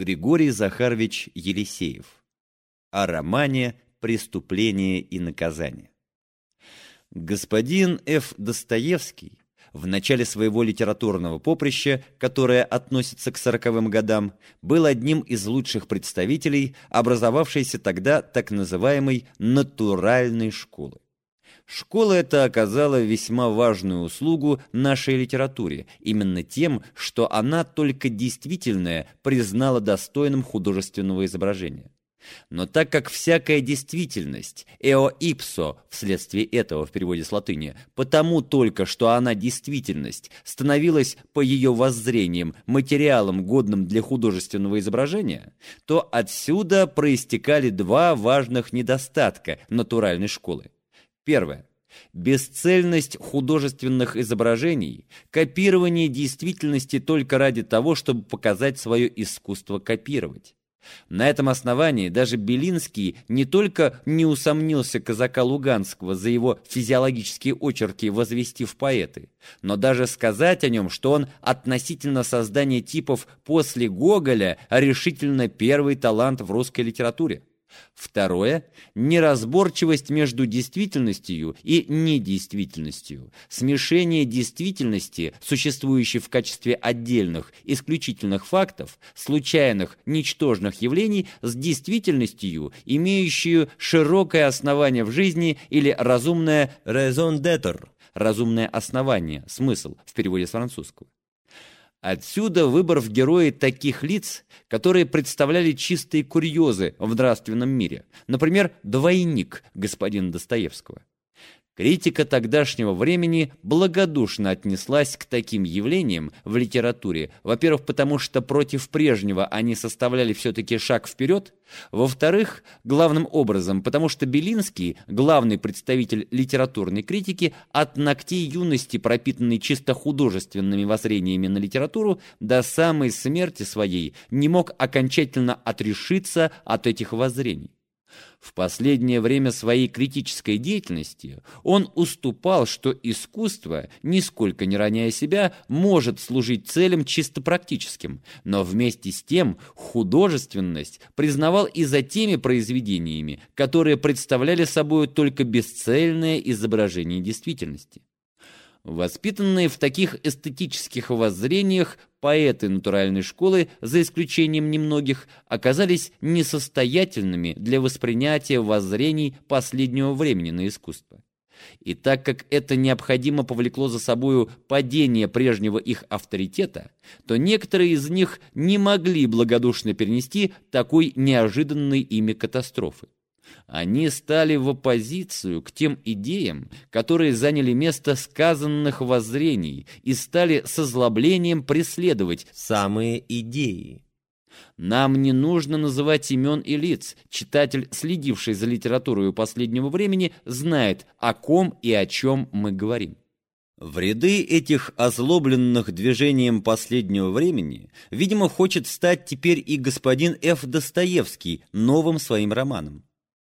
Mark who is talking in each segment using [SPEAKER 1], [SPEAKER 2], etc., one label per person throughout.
[SPEAKER 1] Григорий Захарович Елисеев. О романе «Преступление и наказание». Господин Ф. Достоевский в начале своего литературного поприща, которое относится к сороковым годам, был одним из лучших представителей образовавшейся тогда так называемой «натуральной школы». Школа эта оказала весьма важную услугу нашей литературе, именно тем, что она только действительное признала достойным художественного изображения. Но так как всякая действительность, эо ipso, вследствие этого в переводе с латыни, потому только, что она действительность, становилась по ее воззрениям материалом, годным для художественного изображения, то отсюда проистекали два важных недостатка натуральной школы. Первое. Бесцельность художественных изображений, копирование действительности только ради того, чтобы показать свое искусство копировать. На этом основании даже Белинский не только не усомнился казака Луганского за его физиологические очерки возвести в поэты, но даже сказать о нем, что он относительно создания типов после Гоголя решительно первый талант в русской литературе. Второе – неразборчивость между действительностью и недействительностью, смешение действительности, существующей в качестве отдельных, исключительных фактов, случайных, ничтожных явлений, с действительностью, имеющую широкое основание в жизни или разумное «raison d'être» – разумное основание, смысл в переводе с французского. Отсюда выбор в герои таких лиц, которые представляли чистые курьезы в нравственном мире. Например, двойник господина Достоевского. Критика тогдашнего времени благодушно отнеслась к таким явлениям в литературе, во-первых, потому что против прежнего они составляли все-таки шаг вперед, во-вторых, главным образом, потому что Белинский, главный представитель литературной критики, от ногтей юности, пропитанный чисто художественными воззрениями на литературу, до самой смерти своей не мог окончательно отрешиться от этих воззрений. В последнее время своей критической деятельности он уступал, что искусство, нисколько не роняя себя, может служить целям чисто практическим, но вместе с тем художественность признавал и за теми произведениями, которые представляли собой только бесцельное изображение действительности. Воспитанные в таких эстетических воззрениях, поэты натуральной школы, за исключением немногих, оказались несостоятельными для воспринятия воззрений последнего времени на искусство. И так как это необходимо повлекло за собою падение прежнего их авторитета, то некоторые из них не могли благодушно перенести такой неожиданной ими катастрофы. Они стали в оппозицию к тем идеям, которые заняли место сказанных воззрений и стали с озлоблением преследовать самые идеи. Нам не нужно называть имен и лиц. Читатель, следивший за литературой последнего времени, знает, о ком и о чем мы говорим. В ряды этих озлобленных движением последнего времени, видимо, хочет стать теперь и господин Ф. Достоевский новым своим романом.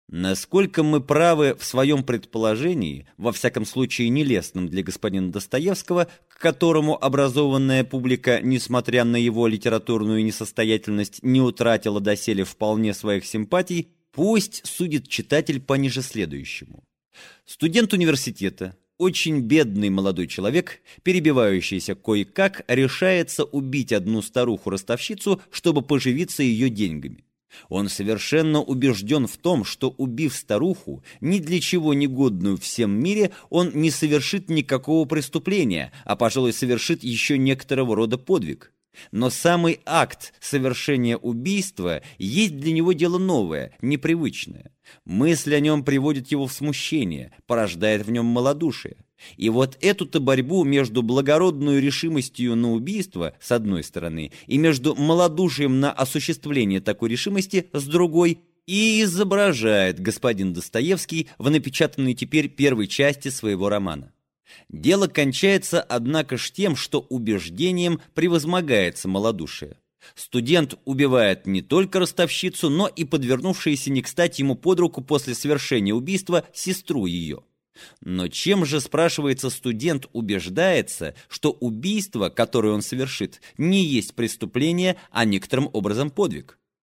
[SPEAKER 1] Насколько мы правы в своем предположении, во всяком случае нелестном для господина Достоевского, к которому образованная публика, несмотря на его литературную несостоятельность, не утратила доселе вполне своих симпатий, пусть судит читатель пониже следующему. Студент университета, очень бедный молодой человек, перебивающийся кое-как, решается убить одну старуху-ростовщицу, чтобы поживиться ее деньгами. Он совершенно убежден в том, что, убив старуху, ни для чего негодную в всем мире, он не совершит никакого преступления, а, пожалуй, совершит еще некоторого рода подвиг. Но самый акт совершения убийства есть для него дело новое, непривычное. Мысль о нем приводит его в смущение, порождает в нем малодушие. И вот эту-то борьбу между благородной решимостью на убийство, с одной стороны, и между малодушием на осуществление такой решимости, с другой, и изображает господин Достоевский в напечатанной теперь первой части своего романа. Дело кончается, однако ж тем, что убеждением превозмогается малодушие. Студент убивает не только ростовщицу, но и подвернувшуюся не кстати ему под руку после совершения убийства сестру ее. Но чем же, спрашивается, студент убеждается, что убийство, которое он совершит, не есть преступление, а некоторым образом подвиг?